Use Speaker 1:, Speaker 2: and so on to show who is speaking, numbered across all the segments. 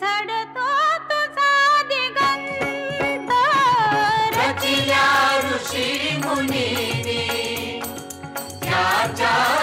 Speaker 1: झडतो तुझा दिगंत.
Speaker 2: रचिल्या ऋषी मुनी त्याच्या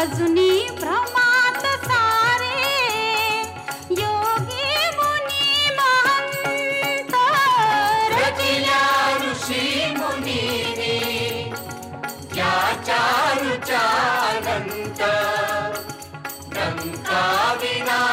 Speaker 1: अजुनी भ्रमात सारे। योगी मुनि महंत।
Speaker 2: रचिया ऋषि मुनि ने क्या चारु चारंत विना